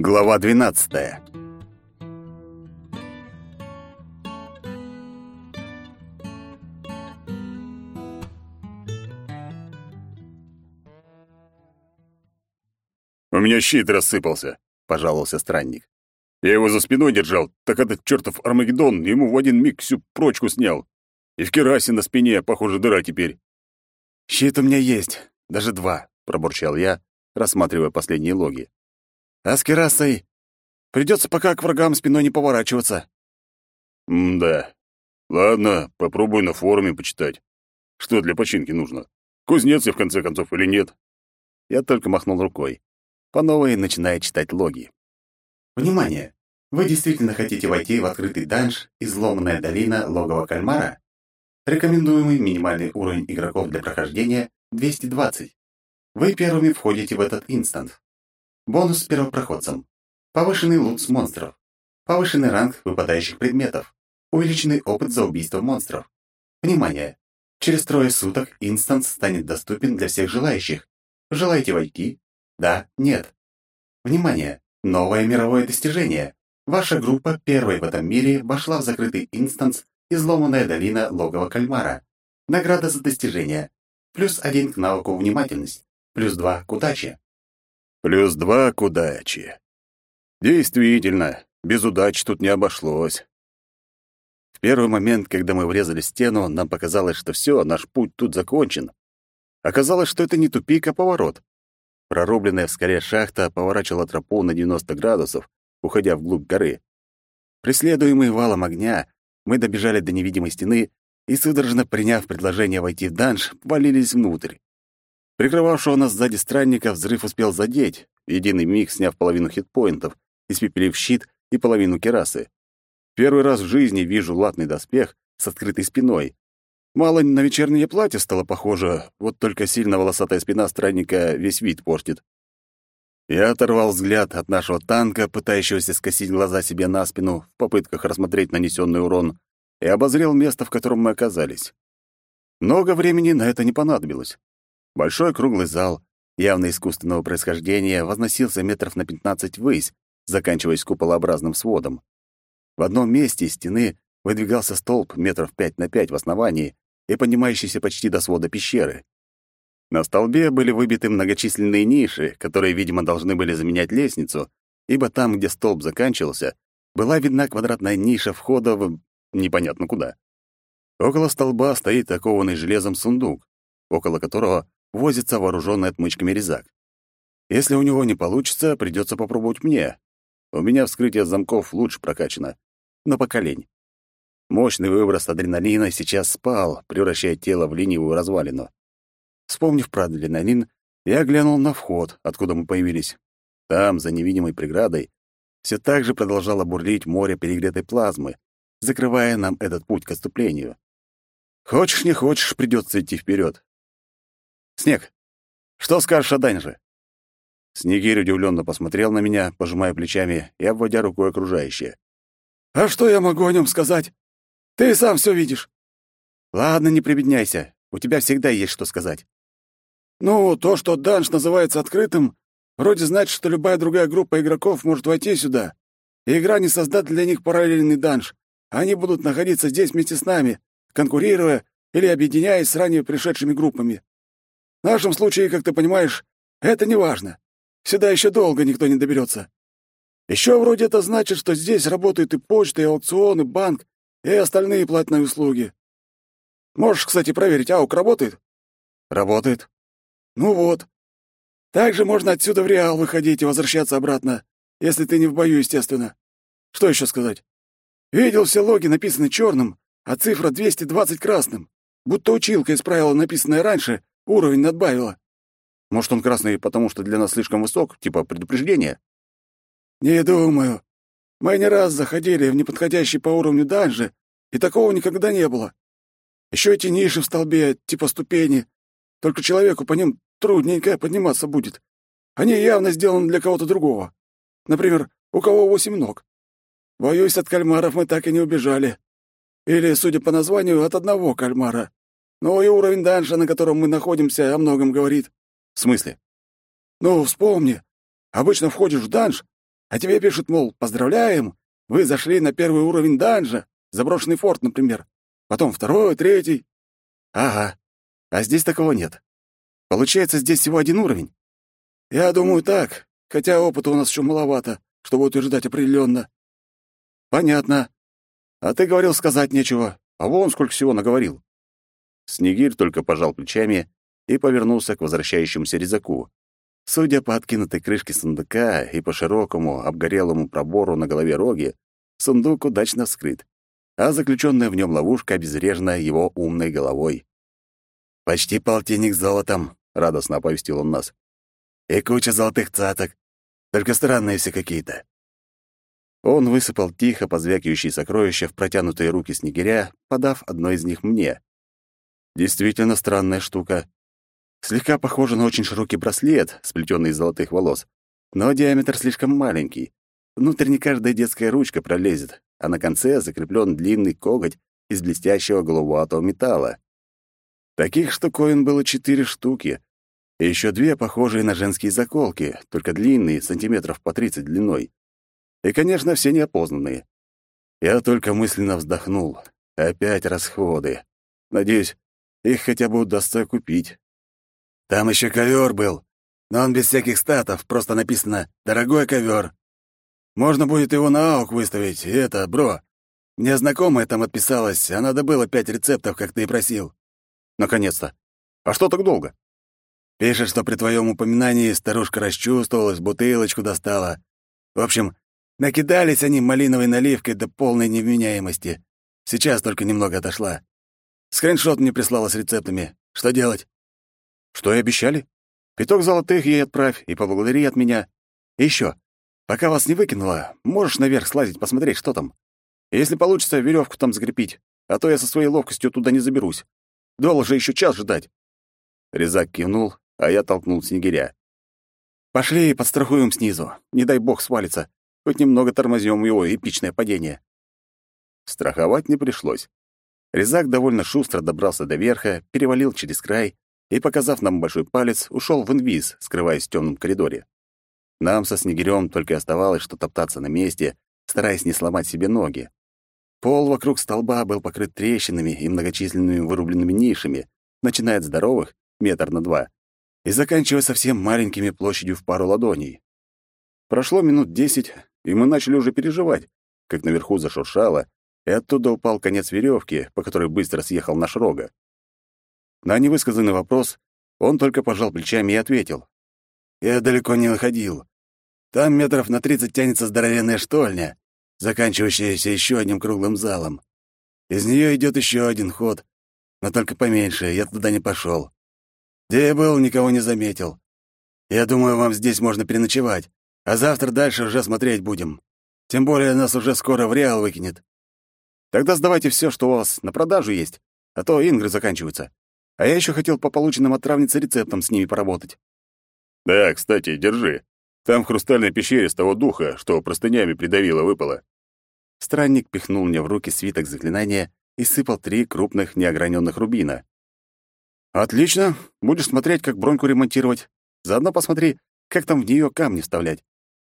Глава 12. У меня щит рассыпался, пожаловался странник. Я его за спиной держал, так этот чертов Армагеддон ему в один миг всю прочку снял. И в керасе на спине, похоже, дыра теперь. Щит у меня есть, даже два, пробурчал я, рассматривая последние логи. А с керасой придется пока к врагам спиной не поворачиваться. М-да. Ладно, попробую на форуме почитать. Что для починки нужно? Кузнец я, в конце концов, или нет? Я только махнул рукой. По новой начиная читать логи. Внимание! Вы действительно хотите войти в открытый данж «Изломанная долина логово кальмара»? Рекомендуемый минимальный уровень игроков для прохождения — 220. Вы первыми входите в этот инстанс. Бонус первопроходцам. Повышенный лут с монстров. Повышенный ранг выпадающих предметов. Увеличенный опыт за убийство монстров. Внимание! Через трое суток инстанс станет доступен для всех желающих. Желаете войти? Да, нет. Внимание! Новое мировое достижение. Ваша группа первой в этом мире вошла в закрытый инстанс «Изломанная долина логова кальмара». Награда за достижение. Плюс один к навыку внимательность. Плюс два к удаче. Плюс два к удаче. Действительно, без удачи тут не обошлось. В первый момент, когда мы врезали стену, нам показалось, что все, наш путь тут закончен. Оказалось, что это не тупик, а поворот. Прорубленная в скале шахта поворачивала тропу на 90 градусов, уходя вглубь горы. Преследуемый валом огня, мы добежали до невидимой стены и, судорожно приняв предложение войти в данж, валились внутрь. Прикрывавшего нас сзади странника взрыв успел задеть, единый миг сняв половину хитпоинтов, испепелив щит и половину керасы. Первый раз в жизни вижу латный доспех с открытой спиной. Мало на вечернее платье стало похоже, вот только сильно волосатая спина странника весь вид портит. Я оторвал взгляд от нашего танка, пытающегося скосить глаза себе на спину в попытках рассмотреть нанесенный урон, и обозрел место, в котором мы оказались. Много времени на это не понадобилось. Большой круглый зал, явно искусственного происхождения, возносился метров на пятнадцать ввысь, заканчиваясь куполообразным сводом. В одном месте из стены выдвигался столб метров пять на пять в основании и поднимающийся почти до свода пещеры. На столбе были выбиты многочисленные ниши, которые, видимо, должны были заменять лестницу, ибо там, где столб заканчивался, была видна квадратная ниша входа в непонятно куда. Около столба стоит окованный железом сундук, около которого возится вооруженный отмычками резак. Если у него не получится, придется попробовать мне. У меня вскрытие замков лучше прокачано. Но поколень. Мощный выброс адреналина сейчас спал, превращая тело в ленивую развалину. Вспомнив про адреналин, я глянул на вход, откуда мы появились. Там, за невидимой преградой, все так же продолжало бурлить море перегретой плазмы, закрывая нам этот путь к отступлению. Хочешь, не хочешь, придется идти вперед. Снег, что скажешь о Данже?» Снегирь удивленно посмотрел на меня, пожимая плечами и обводя рукой окружающее. «А что я могу о нем сказать? Ты сам все видишь». «Ладно, не прибедняйся. У тебя всегда есть что сказать». «Ну, то, что данж называется открытым, вроде значит, что любая другая группа игроков может войти сюда. И игра не создаст для них параллельный данж. Они будут находиться здесь вместе с нами, конкурируя или объединяясь с ранее пришедшими группами. В нашем случае, как ты понимаешь, это не важно. Сюда еще долго никто не доберется. Еще вроде это значит, что здесь работают и почта, и аукцион, и банк, и остальные платные услуги. Можешь, кстати, проверить, аук работает? Работает. Ну вот. Также можно отсюда в Реал выходить и возвращаться обратно, если ты не в бою, естественно. Что еще сказать? Видел все логи написаны черным, а цифра 220 красным. Будто училка исправила написанное раньше Уровень надбавила. Может, он красный, потому что для нас слишком высок, типа предупреждение? Не думаю. Мы не раз заходили в неподходящий по уровню данжи, и такого никогда не было. Еще эти ниши в столбе, типа ступени. Только человеку по ним трудненько подниматься будет. Они явно сделаны для кого-то другого. Например, у кого восемь ног. Боюсь, от кальмаров мы так и не убежали. Или, судя по названию, от одного кальмара. Но и уровень данжа, на котором мы находимся, о многом говорит. В смысле? Ну, вспомни. Обычно входишь в данж, А тебе пишут, мол, поздравляем, вы зашли на первый уровень данжа, заброшенный форт, например. Потом второй, третий. Ага. А здесь такого нет. Получается, здесь всего один уровень. Я думаю, так, хотя опыта у нас еще маловато, чтобы утверждать определенно. Понятно. А ты говорил сказать нечего, а вон сколько всего наговорил. Снегирь только пожал плечами и повернулся к возвращающемуся резаку. Судя по откинутой крышке сундука и по широкому, обгорелому пробору на голове роги, сундук удачно вскрыт, а заключенная в нем ловушка обезврежена его умной головой. «Почти полтинник золотом», — радостно оповестил он нас. «И куча золотых цаток. Только странные все какие-то». Он высыпал тихо позвякивающие сокровища в протянутые руки снегиря, подав одно из них мне. Действительно странная штука. Слегка похоже на очень широкий браслет, сплетенный из золотых волос, но диаметр слишком маленький. Внутрь не каждая детская ручка пролезет, а на конце закреплен длинный коготь из блестящего голубоватого металла. Таких штуковин было четыре штуки, и еще две похожие на женские заколки, только длинные, сантиметров по тридцать длиной. И, конечно, все неопознанные. Я только мысленно вздохнул. Опять расходы. Надеюсь, их хотя бы удастся купить. Там еще ковер был, но он без всяких статов, просто написано «Дорогой ковер». Можно будет его на аук выставить, это, бро. Мне знакомая там отписалась, она добыла пять рецептов, как ты и просил. Наконец-то. А что так долго? Пишет, что при твоем упоминании старушка расчувствовалась, бутылочку достала. В общем, накидались они малиновой наливкой до полной невменяемости. Сейчас только немного отошла. Скриншот мне прислала с рецептами. Что делать? Что и обещали. Пяток золотых ей отправь и поблагодари от меня. И еще, пока вас не выкинула, можешь наверх слазить, посмотреть, что там. Если получится, веревку там закрепить, а то я со своей ловкостью туда не заберусь. Долго же еще час ждать. Резак кивнул, а я толкнул снегиря. «Пошли, подстрахуем снизу. Не дай бог свалится. Хоть немного тормозем его эпичное падение». Страховать не пришлось. Резак довольно шустро добрался до верха, перевалил через край и, показав нам большой палец, ушел в инвиз, скрываясь в темном коридоре. Нам со Снегирем только оставалось, что топтаться на месте, стараясь не сломать себе ноги. Пол вокруг столба был покрыт трещинами и многочисленными вырубленными нишами, начиная от здоровых, метр на два, и заканчивая совсем маленькими площадью в пару ладоней. Прошло минут десять, и мы начали уже переживать, как наверху зашуршало, и оттуда упал конец веревки, по которой быстро съехал наш рога. На невысказанный вопрос он только пожал плечами и ответил. «Я далеко не выходил. Там метров на тридцать тянется здоровенная штольня, заканчивающаяся еще одним круглым залом. Из нее идет еще один ход, но только поменьше, я туда не пошел. Где я был, никого не заметил. Я думаю, вам здесь можно переночевать, а завтра дальше уже смотреть будем. Тем более нас уже скоро в Реал выкинет. Тогда сдавайте все, что у вас на продажу есть, а то ингры заканчиваются. А я еще хотел по полученным от травницы рецептам с ними поработать. Да, кстати, держи. Там в хрустальной пещере с того духа, что простынями придавило, выпало. Странник пихнул мне в руки свиток заклинания и сыпал три крупных неограненных рубина. «Отлично. Будешь смотреть, как броньку ремонтировать. Заодно посмотри, как там в нее камни вставлять.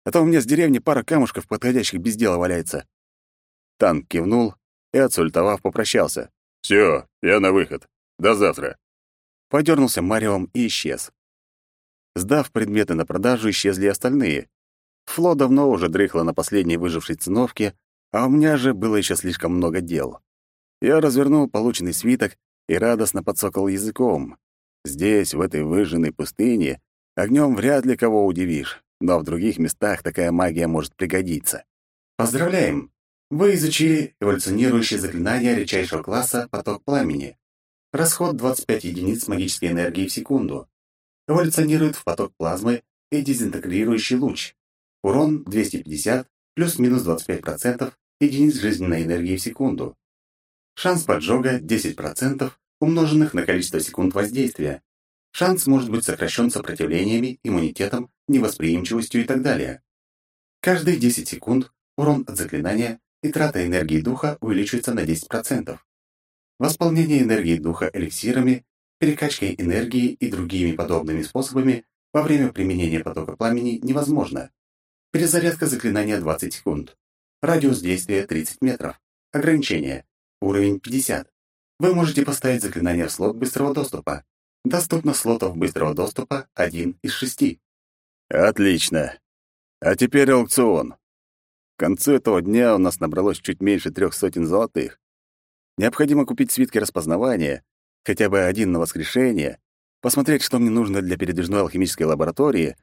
А то у меня с деревни пара камушков, подходящих без дела, валяется». Танк кивнул и, отсультовав, попрощался. «Все, я на выход. До завтра». Подернулся Мариом и исчез. Сдав предметы на продажу, исчезли остальные. Фло давно уже дрыхло на последней выжившей циновке, а у меня же было еще слишком много дел. Я развернул полученный свиток и радостно подсокал языком. Здесь, в этой выжженной пустыне, огнем вряд ли кого удивишь, но в других местах такая магия может пригодиться. Поздравляем! Вы изучили эволюционирующее заклинание редчайшего класса «Поток пламени». Расход 25 единиц магической энергии в секунду. Эволюционирует в поток плазмы и дезинтегрирующий луч. Урон 250, плюс-минус 25% единиц жизненной энергии в секунду. Шанс поджога 10%, умноженных на количество секунд воздействия. Шанс может быть сокращен сопротивлениями, иммунитетом, невосприимчивостью и так далее. Каждые 10 секунд урон от заклинания и трата энергии духа увеличивается на 10%. Восполнение энергии духа эликсирами, перекачкой энергии и другими подобными способами во время применения потока пламени невозможно. Перезарядка заклинания 20 секунд. Радиус действия 30 метров. Ограничение. Уровень 50. Вы можете поставить заклинание в слот быстрого доступа. Доступно слотов быстрого доступа один из шести. Отлично. А теперь аукцион. К концу этого дня у нас набралось чуть меньше трех сотен золотых. Необходимо купить свитки распознавания, хотя бы один на воскрешение, посмотреть, что мне нужно для передвижной алхимической лаборатории,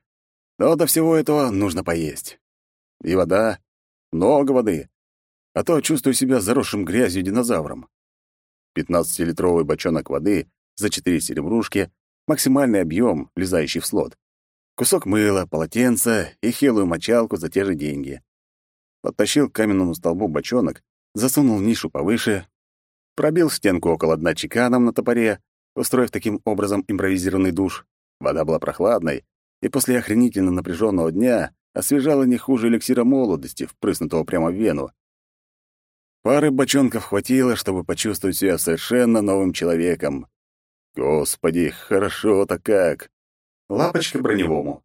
но до всего этого нужно поесть. И вода, много воды, а то чувствую себя заросшим грязью динозавром. 15-литровый бочонок воды за 4 серебрушки, максимальный объем, влезающий в слот. Кусок мыла, полотенца и хилую мочалку за те же деньги. Подтащил к каменному столбу бочонок, засунул нишу повыше, пробил стенку около дна чеканом на топоре, устроив таким образом импровизированный душ. Вода была прохладной, и после охренительно напряженного дня освежала не хуже эликсира молодости, впрыснутого прямо в вену. Пары бочонков хватило, чтобы почувствовать себя совершенно новым человеком. Господи, хорошо-то как! Лапочка броневому.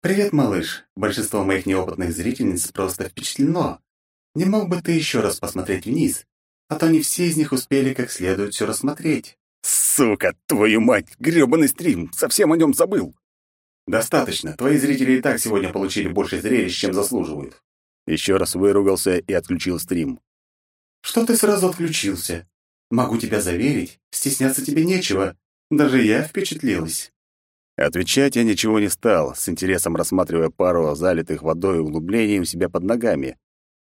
«Привет, малыш. Большинство моих неопытных зрительниц просто впечатлено. Не мог бы ты еще раз посмотреть вниз? А то не все из них успели как следует все рассмотреть». «Сука, твою мать! грёбаный стрим! Совсем о нем забыл!» «Достаточно. Твои зрители и так сегодня получили больше зрелищ, чем заслуживают». Еще раз выругался и отключил стрим. Что ты сразу отключился? Могу тебя заверить, стесняться тебе нечего. Даже я впечатлилась. Отвечать я ничего не стал, с интересом рассматривая пару залитых водой углублений у себя под ногами.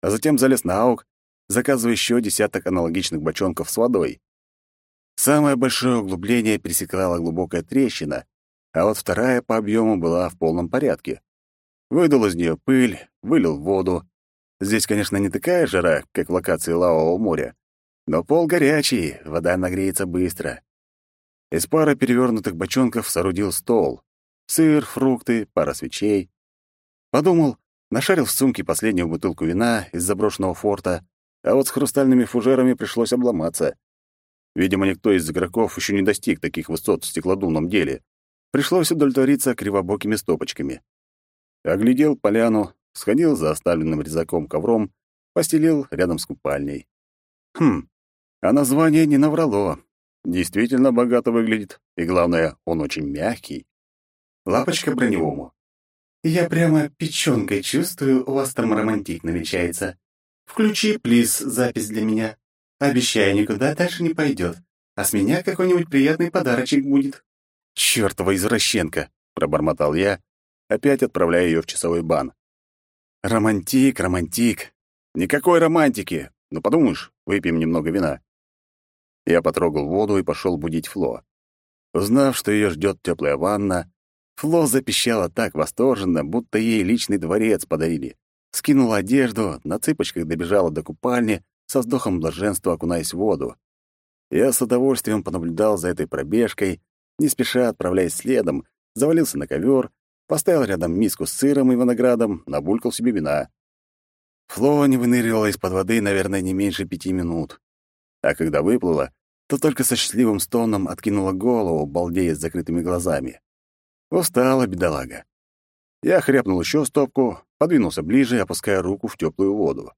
А затем залез на аук, заказывая еще десяток аналогичных бочонков с водой. Самое большое углубление пересекала глубокая трещина, а вот вторая по объему была в полном порядке. Выдул из нее пыль, вылил воду, Здесь, конечно, не такая жара, как в локации Лавового моря, но пол горячий, вода нагреется быстро. Из пары перевернутых бочонков соорудил стол. Сыр, фрукты, пара свечей. Подумал, нашарил в сумке последнюю бутылку вина из заброшенного форта, а вот с хрустальными фужерами пришлось обломаться. Видимо, никто из игроков еще не достиг таких высот в стеклодумном деле. Пришлось удовлетвориться кривобокими стопочками. Оглядел поляну, сходил за оставленным резаком ковром, постелил рядом с купальней. Хм, а название не наврало. Действительно богато выглядит, и главное, он очень мягкий. Лапочка броневому. Я прямо печёнкой чувствую, у вас там романтик намечается. Включи, плиз, запись для меня. Обещаю, никуда дальше не пойдет. А с меня какой-нибудь приятный подарочек будет. Чёртова извращенка, пробормотал я, опять отправляя её в часовой бан. Романтик, романтик. Никакой романтики. Ну, подумаешь, выпьем немного вина. Я потрогал воду и пошел будить Фло. Узнав, что ее ждет теплая ванна, Фло запищала так восторженно, будто ей личный дворец подарили. Скинула одежду, на цыпочках добежала до купальни, со вздохом блаженства окунаясь в воду. Я с удовольствием понаблюдал за этой пробежкой, не спеша отправляясь следом, завалился на ковер поставил рядом миску с сыром и виноградом, набулькал себе вина. Фло не выныривала из-под воды, наверное, не меньше пяти минут. А когда выплыла, то только со счастливым стоном откинула голову, балдея с закрытыми глазами. Устала бедолага. Я хряпнул еще стопку, подвинулся ближе, опуская руку в теплую воду.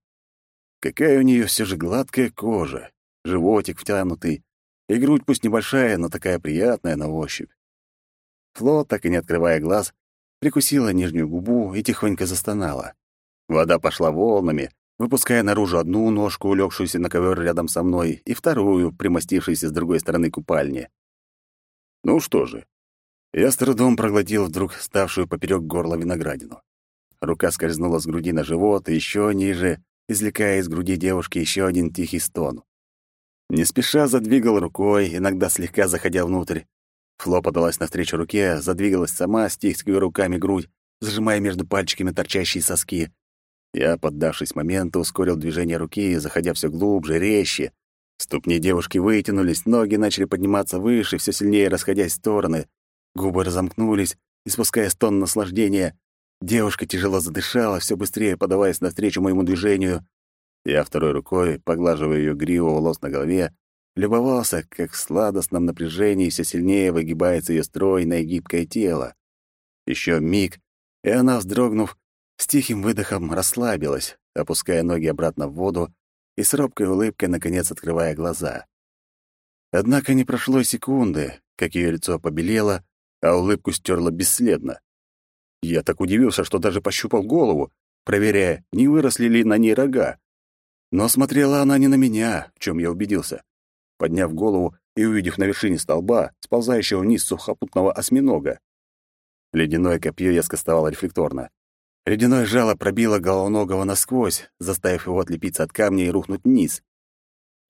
Какая у нее все же гладкая кожа, животик втянутый, и грудь пусть небольшая, но такая приятная на ощупь. Фло, так и не открывая глаз, прикусила нижнюю губу и тихонько застонала. Вода пошла волнами, выпуская наружу одну ножку, улегшуюся на ковер рядом со мной, и вторую, примостившуюся с другой стороны купальни. Ну что же, я с трудом проглотил вдруг ставшую поперек горла виноградину. Рука скользнула с груди на живот и еще ниже, извлекая из груди девушки еще один тихий стон. Не спеша задвигал рукой, иногда слегка заходя внутрь, Фло подалась навстречу руке, задвигалась сама, стискивая руками грудь, зажимая между пальчиками торчащие соски. Я, поддавшись моменту, ускорил движение руки, заходя все глубже, резче. Ступни девушки вытянулись, ноги начали подниматься выше, все сильнее расходясь в стороны. Губы разомкнулись, испуская стон наслаждения. Девушка тяжело задышала, все быстрее подаваясь навстречу моему движению. Я второй рукой, поглаживая ее гриву волос на голове, любовался, как в сладостном напряжении все сильнее выгибается ее стройное гибкое тело. Еще миг, и она, вздрогнув, с тихим выдохом расслабилась, опуская ноги обратно в воду и с робкой улыбкой, наконец, открывая глаза. Однако не прошло и секунды, как ее лицо побелело, а улыбку стерла бесследно. Я так удивился, что даже пощупал голову, проверяя, не выросли ли на ней рога. Но смотрела она не на меня, в чем я убедился. Подняв голову и увидев на вершине столба, сползающего вниз сухопутного осьминога. Ледяное копье я скостовал рефлекторно. Ледяное жало пробило головоногого насквозь, заставив его отлепиться от камня и рухнуть вниз.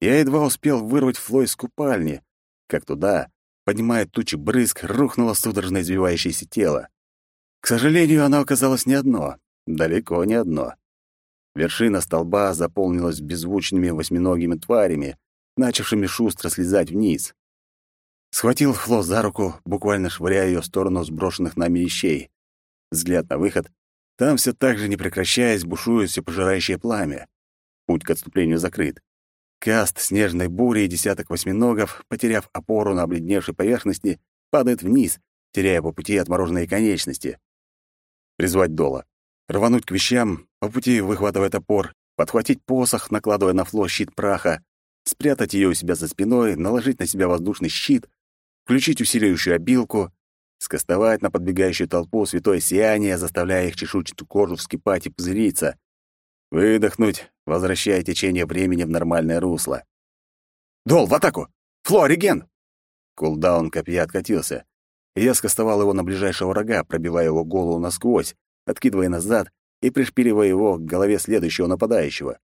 Я едва успел вырвать Фло из купальни, как туда, поднимая тучи брызг, рухнуло судорожно извивающееся тело. К сожалению, оно оказалось не одно, далеко не одно. Вершина столба заполнилась беззвучными восьминогими тварями, начавшими шустро слезать вниз. Схватил Фло за руку, буквально швыряя ее в сторону сброшенных нами вещей. Взгляд на выход — там все так же, не прекращаясь, бушует все пожирающее пламя. Путь к отступлению закрыт. Каст снежной бури и десяток восьминогов, потеряв опору на обледневшей поверхности, падает вниз, теряя по пути отмороженные конечности. Призвать Дола. Рвануть к вещам, по пути выхватывая топор, подхватить посох, накладывая на фло щит праха, спрятать ее у себя за спиной, наложить на себя воздушный щит, включить усиливающую обилку, скостовать на подбегающую толпу святое сияние, заставляя их чешуйчатую кожу вскипать и пузыриться, выдохнуть, возвращая течение времени в нормальное русло. «Дол, в атаку! Фло, реген!» Кулдаун копья откатился, и я скостовал его на ближайшего врага, пробивая его голову насквозь, откидывая назад и пришпиливая его к голове следующего нападающего.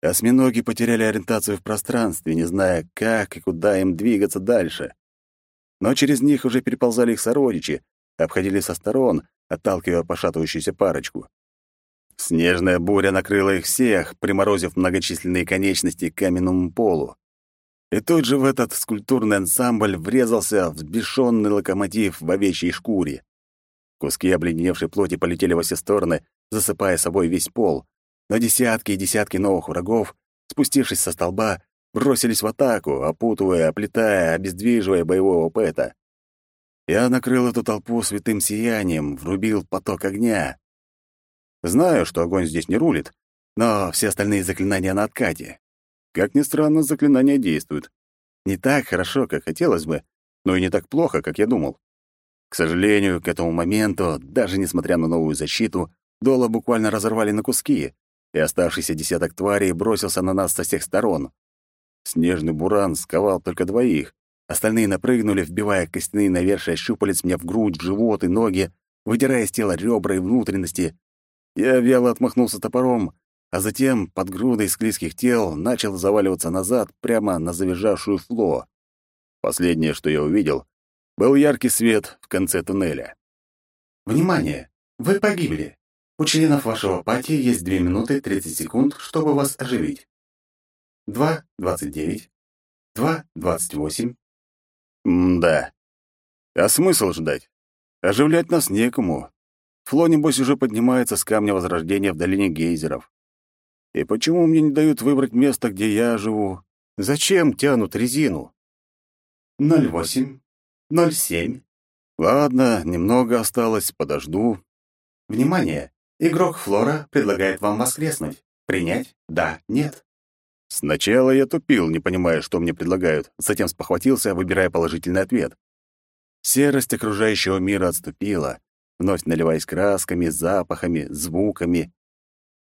Осьминоги потеряли ориентацию в пространстве, не зная, как и куда им двигаться дальше но через них уже переползали их сородичи, обходили со сторон, отталкивая пошатывающуюся парочку. Снежная буря накрыла их всех, приморозив многочисленные конечности к каменному полу. И тут же в этот скульптурный ансамбль врезался взбешенный локомотив в овечьей шкуре. Куски обледеневшей плоти полетели во все стороны, засыпая собой весь пол, но десятки и десятки новых врагов, спустившись со столба, бросились в атаку, опутывая, оплетая, обездвиживая боевого пэта. Я накрыл эту толпу святым сиянием, врубил поток огня. Знаю, что огонь здесь не рулит, но все остальные заклинания на откате. Как ни странно, заклинания действуют. Не так хорошо, как хотелось бы, но и не так плохо, как я думал. К сожалению, к этому моменту, даже несмотря на новую защиту, Дола буквально разорвали на куски, и оставшийся десяток тварей бросился на нас со всех сторон. Снежный буран сковал только двоих. Остальные напрыгнули, вбивая костяные навершия щупалец мне в грудь, в живот и ноги, выдирая из тела ребра и внутренности. Я вяло отмахнулся топором, а затем под грудой склизких тел начал заваливаться назад прямо на завизжавшую фло. Последнее, что я увидел, был яркий свет в конце туннеля. «Внимание! Вы погибли. У членов вашего пати есть 2 минуты 30 секунд, чтобы вас оживить. Два двадцать девять. Два двадцать восемь. М-да. А смысл ждать? Оживлять нас некому. Фло, небось, уже поднимается с камня Возрождения в долине гейзеров. И почему мне не дают выбрать место, где я живу? Зачем тянут резину? Ноль восемь. Ноль семь. Ладно, немного осталось, подожду. Внимание! Игрок Флора предлагает вам воскреснуть. Принять? Да, нет. Сначала я тупил, не понимая, что мне предлагают, затем спохватился, выбирая положительный ответ. Серость окружающего мира отступила, вновь наливаясь красками, запахами, звуками.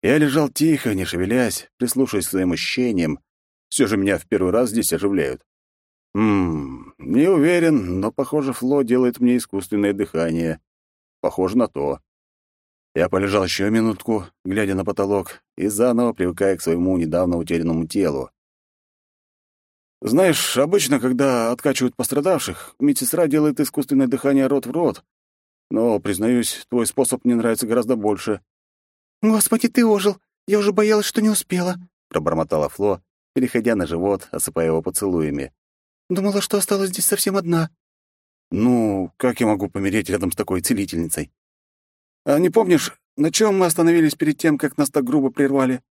Я лежал тихо, не шевелясь, прислушиваясь к своим ощущениям. Все же меня в первый раз здесь оживляют. Ммм, не уверен, но, похоже, Фло делает мне искусственное дыхание. Похоже на то. Я полежал еще минутку, глядя на потолок, и заново привыкая к своему недавно утерянному телу. Знаешь, обычно, когда откачивают пострадавших, медсестра делает искусственное дыхание рот в рот. Но, признаюсь, твой способ мне нравится гораздо больше. «Господи, ты ожил! Я уже боялась, что не успела», — пробормотала Фло, переходя на живот, осыпая его поцелуями. «Думала, что осталась здесь совсем одна». «Ну, как я могу помереть рядом с такой целительницей?» А не помнишь, на чем мы остановились перед тем, как нас так грубо прервали?»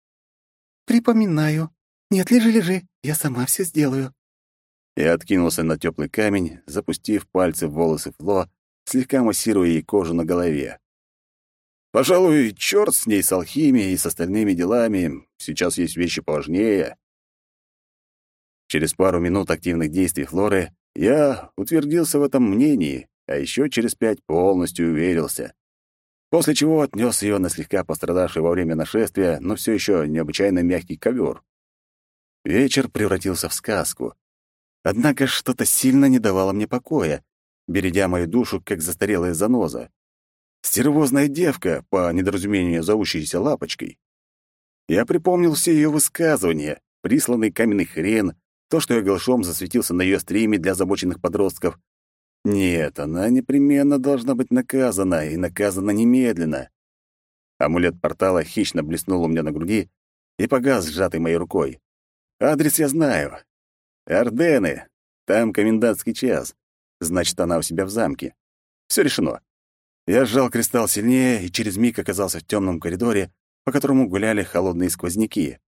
«Припоминаю. Нет, лежи, лежи. Я сама все сделаю». Я откинулся на теплый камень, запустив пальцы в волосы Фло, слегка массируя ей кожу на голове. Пожалуй, черт с ней с алхимией и с остальными делами. Сейчас есть вещи поважнее. Через пару минут активных действий Флоры я утвердился в этом мнении, а еще через пять полностью уверился. После чего отнес ее на слегка пострадавший во время нашествия, но все еще необычайно мягкий ковер. Вечер превратился в сказку. Однако что-то сильно не давало мне покоя, бередя мою душу, как застарелая заноза. Стервозная девка, по недоразумению зовущаяся Лапочкой. Я припомнил все ее высказывания, присланный каменный хрен, то, что я голышом засветился на ее стриме для озабоченных подростков. Нет, она непременно должна быть наказана, и наказана немедленно. Амулет портала хищно блеснул у меня на груди и погас, сжатый моей рукой. Адрес я знаю. Ордены. Там комендантский час. Значит, она у себя в замке. Все решено. Я сжал кристалл сильнее и через миг оказался в темном коридоре, по которому гуляли холодные сквозняки.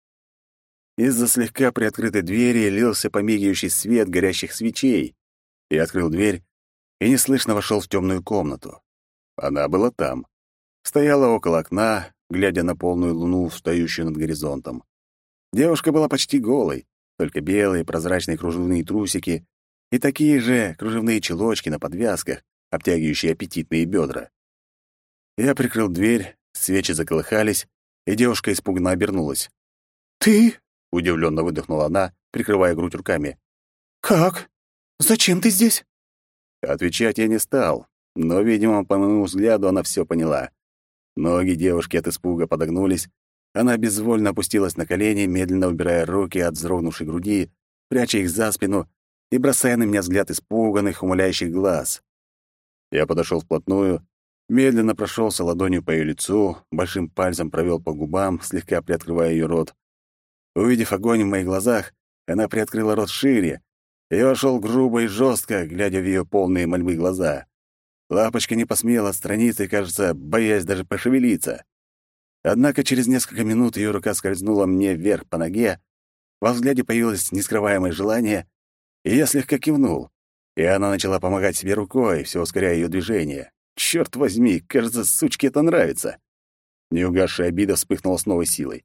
Из-за слегка приоткрытой двери лился помигивающий свет горящих свечей. Я открыл дверь и неслышно вошел в темную комнату. Она была там. Стояла около окна, глядя на полную луну, встающую над горизонтом. Девушка была почти голой, только белые прозрачные кружевные трусики и такие же кружевные чулочки на подвязках, обтягивающие аппетитные бедра. Я прикрыл дверь, свечи заколыхались, и девушка испуганно обернулась. «Ты?» Удивленно выдохнула она, прикрывая грудь руками. «Как? Зачем ты здесь?» Отвечать я не стал, но, видимо, по моему взгляду, она все поняла. Ноги девушки от испуга подогнулись, она безвольно опустилась на колени, медленно убирая руки от вздрогнувшей груди, пряча их за спину и бросая на меня взгляд испуганных, умоляющих глаз. Я подошел вплотную, медленно прошелся ладонью по ее лицу, большим пальцем провел по губам, слегка приоткрывая ее рот. Увидев огонь в моих глазах, она приоткрыла рот шире. Я вошел грубо и жестко, глядя в ее полные мольбы глаза. Лапочка не посмела отстраниться и, кажется, боясь даже пошевелиться. Однако через несколько минут ее рука скользнула мне вверх по ноге, во взгляде появилось нескрываемое желание, и я слегка кивнул. И она начала помогать себе рукой, все ускоряя ее движение. Черт возьми, кажется, сучке это нравится. Неугасшая обида вспыхнула с новой силой.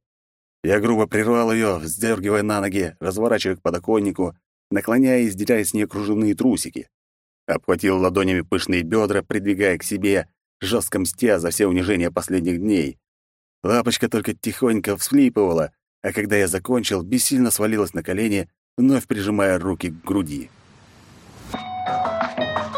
Я грубо прервал ее, вздергивая на ноги, разворачивая к подоконнику, наклоняя и сдирая с нее кружевные трусики. Обхватил ладонями пышные бедра, придвигая к себе, жестко мстя за все унижения последних дней. Лапочка только тихонько всхлипывала, а когда я закончил, бессильно свалилась на колени, вновь прижимая руки к груди. Thank you.